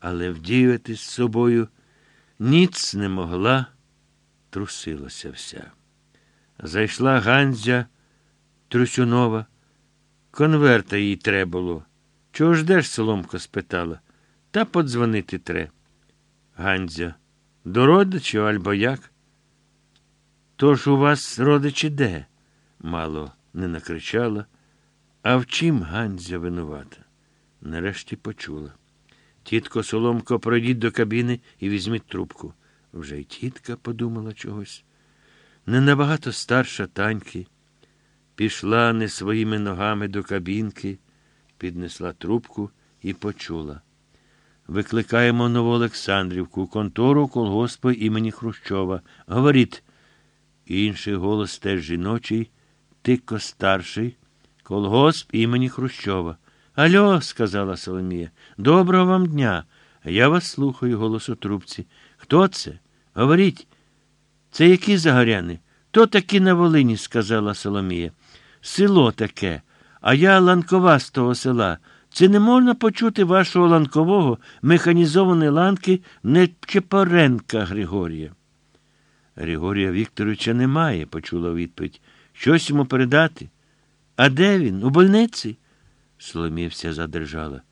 але вдіяти з собою ніц не могла, трусилася вся. Зайшла Ганзя Трусюнова. Конверта їй треба було. Чого ждеш, Соломко? спитала. Та подзвонити тре. Ганзя. До родичів альбо як? Тож у вас родичі де? мало не накричала. А в чим Ганзя винувата? Нарешті почула. Тітко Соломко, пройдіть до кабіни і візьміть трубку. Вже й тітка подумала чогось. Не набагато старша таньки. Пішла не своїми ногами до кабінки, піднесла трубку і почула. Викликаємо нову Олександрівку, контору колгоспу імені Хрущова. Говоріть. Інший голос теж жіночий, тико старший, колгосп імені Хрущова. Альо, сказала Соломія, доброго вам дня. Я вас слухаю, голос у трубці. Хто це? Говоріть. Це які загоряни? То такі на Волині, сказала Соломія. Село таке, а я ланкова з того села. Це не можна почути вашого ланкового механізованої ланки Нечепоренка Григорія. Григорія Вікторовича немає, почула відповідь. Щось йому передати. А де він? У больниці? Соломія вся задержала.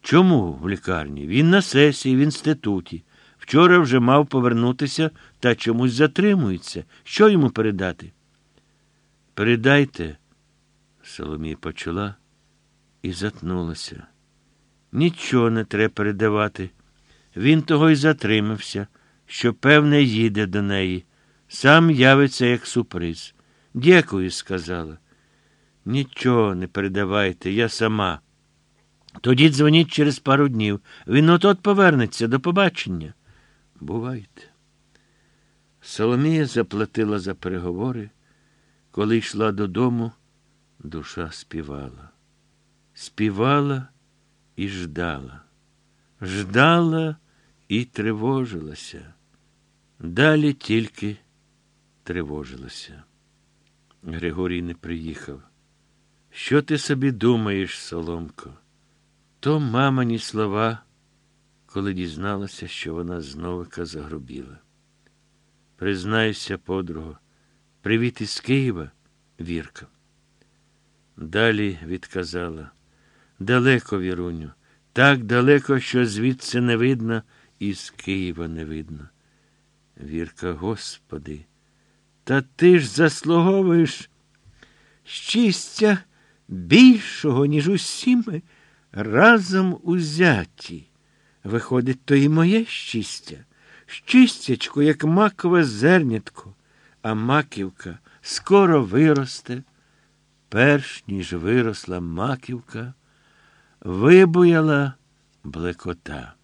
Чому в лікарні? Він на сесії, в інституті. Вчора вже мав повернутися та чомусь затримується. Що йому передати? Передайте, Соломія почала і затнулася. Нічого не треба передавати. Він того й затримався, що, певне, їде до неї. Сам явиться як сюрприз. Дякую, сказала. Нічого не передавайте, я сама. Тоді дзвоніть через пару днів. Він отот повернеться до побачення. Бувайте. Соломія заплатила за переговори. Коли йшла додому, душа співала. Співала і ждала. Ждала і тривожилася. Далі тільки тривожилася. Григорій не приїхав. Що ти собі думаєш, Соломко? То мамині слова, коли дізналася, що вона зновика загрубіла. Признайся, подруго, привіт із Києва, Вірка. Далі відказала далеко, Віруню, так далеко, що звідси не видно, і з Києва не видно. Вірка, Господи, та ти ж заслуговуєш щастя більшого, ніж усі ми разом узяті. Виходить, то і моє щастя, щастячко, як макове зернятко, а маківка скоро виросте. Перш ніж виросла маківка, вибуяла блекота.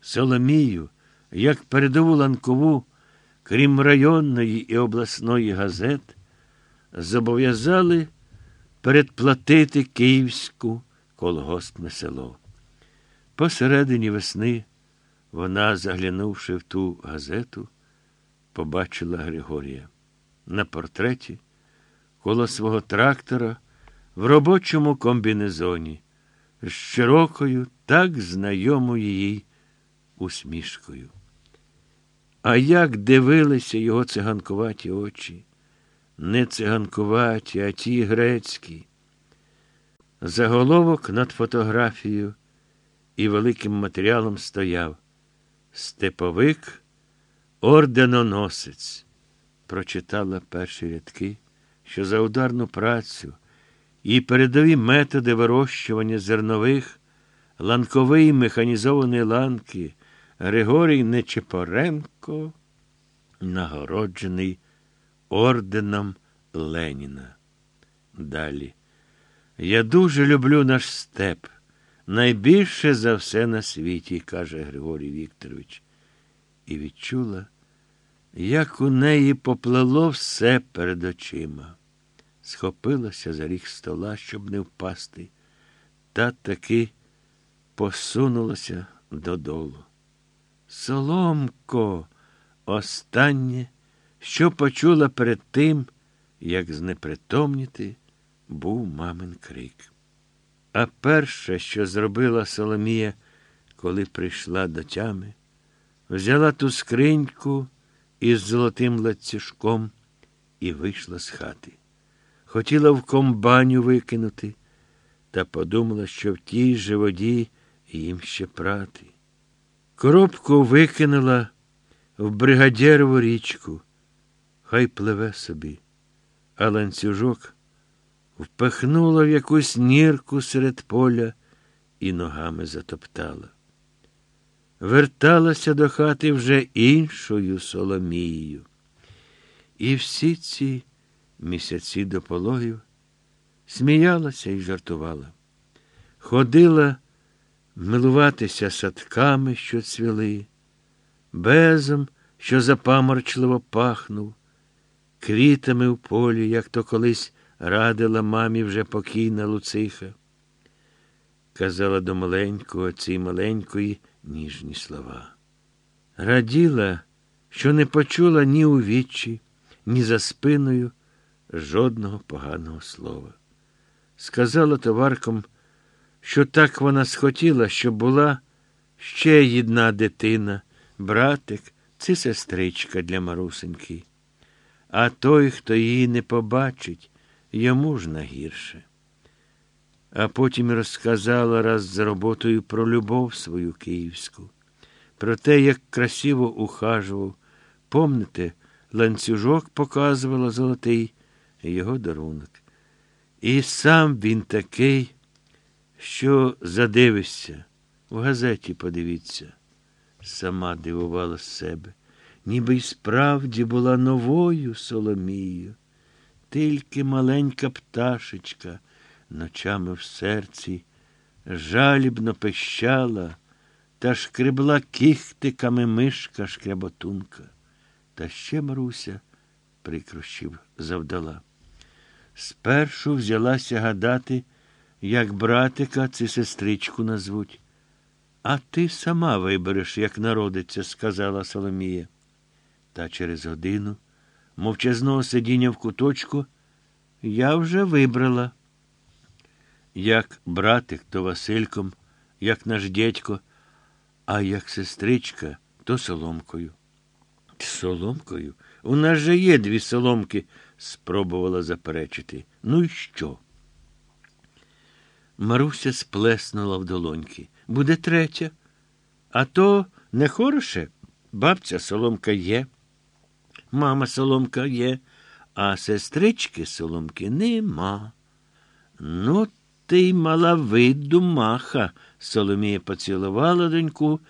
Соломію, як передову ланкову, крім районної і обласної газет, зобов'язали передплатити Київську колгоспне село. Посередині весни вона, заглянувши в ту газету, побачила Григорія. На портреті коло свого трактора в робочому комбінезоні з широкою, так знайомою їй усмішкою. А як дивилися його циганкуваті очі, не циганкуваті, а ті грецькі. Заголовок над фотографією і великим матеріалом стояв Степовик орденоносець. Прочитала перші рядки, що за ударну працю і передові методи вирощування зернових, ланковий механізованої ланки Григорій Нечепоренко, нагороджений орденом Леніна. Далі. Я дуже люблю наш степ. Найбільше за все на світі, каже Григорій Вікторович. І відчула, як у неї поплило все перед очима. Схопилася за ріг стола, щоб не впасти, та таки посунулася додолу. Соломко, останнє, що почула перед тим, як знепритомніти, був мамин крик. А перше, що зробила Соломія, коли прийшла до тями, взяла ту скриньку із золотим лацюжком і вийшла з хати. Хотіла в комбаню викинути, та подумала, що в тій же воді їм ще прати. Коробку викинула в бригадєрову річку, хай пливе собі, а ланцюжок впихнула в якусь нірку серед поля і ногами затоптала. Верталася до хати вже іншою Соломією. І всі ці місяці до пологів сміялася і жартувала. Ходила милуватися садками, що цвіли, безом, що запаморчливо пахнув, квітами в полі, як то колись радила мамі вже покійна Луциха. Казала до маленького цієї маленької ніжні слова. Раділа, що не почула ні у вічі, ні за спиною жодного поганого слова. Сказала товаркам, що так вона схотіла, щоб була ще одна дитина, братик це сестричка для марусеньки. А той, хто її не побачить, йому ж нагірше. А потім розказала раз за роботою про любов свою київську, про те, як красиво ухажував. Помните, ланцюжок показувала золотий його дарунок. І сам він такий, що задивишся, в газеті подивіться. Сама дивувала себе, ніби й справді була новою Соломією. Тільки маленька пташечка ночами в серці жалібно пищала та шкребла кіхтиками мишка шкряботунка. Та ще Маруся прикрощів завдала. Спершу взялася гадати, як братика чи сестричку назвуть. А ти сама вибереш, як народиться, сказала Соломія. Та через годину мовчазного сидіння в куточку я вже вибрала. Як братик, то Васильком, як наш дядько, а як сестричка, то соломкою. Соломкою? У нас же є дві соломки, спробувала заперечити. Ну і що? Маруся сплеснула в долоньки. Буде третя. А то не хороше. Бабця соломка є, мама соломка є, а сестрички соломки нема. Ну, ти й мала виду маха, Соломія поцілувала доньку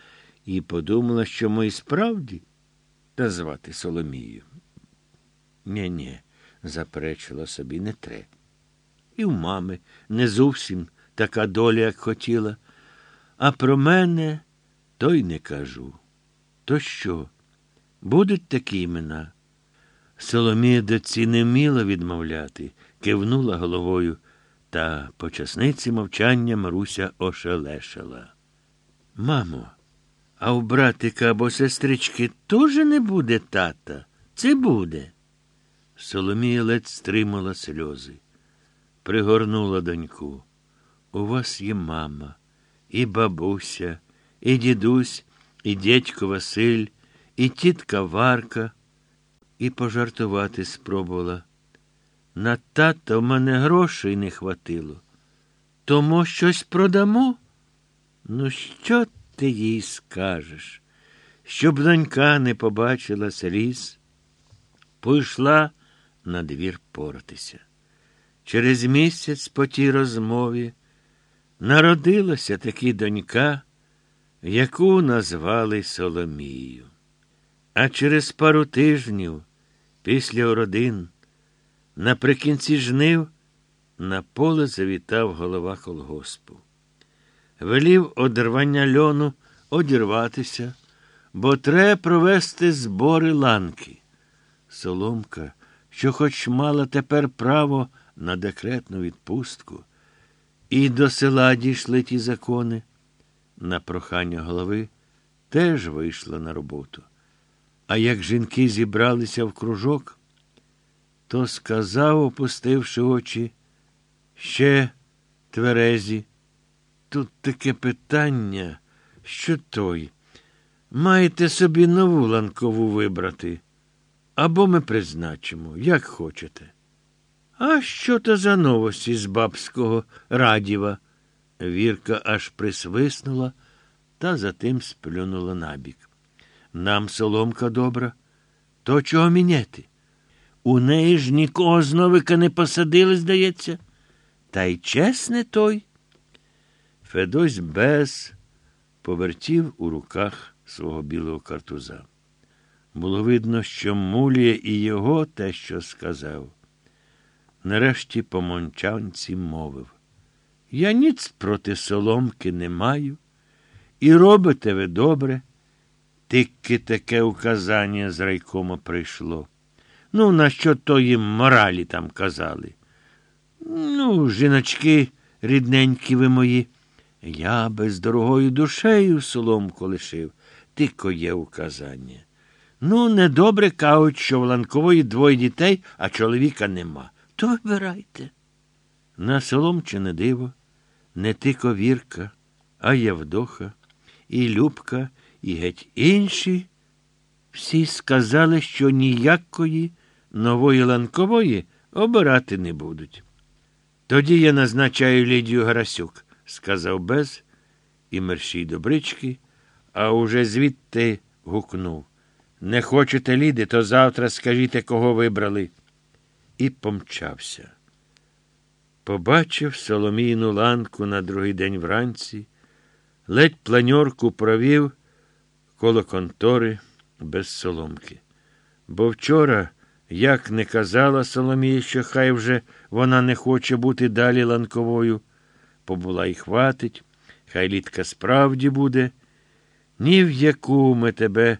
і подумала, що ми справді та звати Соломію. Нє, нє, заперечила собі, не тре. І в мами не зовсім така доля, як хотіла. А про мене то й не кажу. То що? Будуть такі імена? Соломія доці не вміла відмовляти, кивнула головою, та по часниці мовчання Маруся ошелешила. Мамо, а у братика або сестрички теж не буде тата? Це буде. Соломія ледь стримала сльози, пригорнула доньку. У вас є мама, і бабуся, і дідусь, і дядько Василь, і тітка Варка, і пожартувати спробувала. На тата в мене грошей не хватило. Тому щось продамо? Ну, що ти їй скажеш? Щоб донька не побачила сліз, пішла на двір поратися. Через місяць по тій розмові народилася таки донька, яку назвали Соломією. А через пару тижнів після родин наприкінці жнив на поле завітав голова колгоспу. Велів одервання льону одірватися, бо треба провести збори ланки. Соломка, що хоч мала тепер право на декретну відпустку, і до села дійшли ті закони, на прохання голови теж вийшла на роботу. А як жінки зібралися в кружок, то сказав, опустивши очі, ще тверезі, тут таке питання, що той. Маєте собі нову ланкову вибрати. Або ми призначимо, як хочете. А що то за новості з бабського радіва? Вірка аж присвиснула та затим сплюнула набік. Нам соломка добра, то чого міняти? У неї ж нікого з новика не посадили, здається. Та й чесне той. Федось без повертів у руках свого білого картуза. Було видно, що муліє і його те, що сказав. Нарешті по мончанці мовив. Я ніц проти соломки не маю, і робите ви добре. Тільки таке указання з райкома прийшло. Ну, на що то їм моралі там казали? Ну, жіночки, рідненькі ви мої, я без дорогою душею соломку лишив, тільки є указання. Ну, недобре кажуть, що в Ланкової двоє дітей, а чоловіка нема. То вибирайте. На соломчине диво не тико Вірка, а Явдоха, і Любка, і геть інші. Всі сказали, що ніякої нової ланкової обирати не будуть. Тоді я назначаю Лідію Гарасюк, сказав без і мерщій до брички, а уже звідти гукнув. Не хочете Ліди, то завтра скажіть, кого вибрали. І помчався. Побачив Соломійну ланку на другий день вранці, ледь планьорку провів коло контори без соломки. Бо вчора, як не казала Соломія, що хай вже вона не хоче бути далі ланковою, побула й хватить, хай літка справді буде, ні в яку ми тебе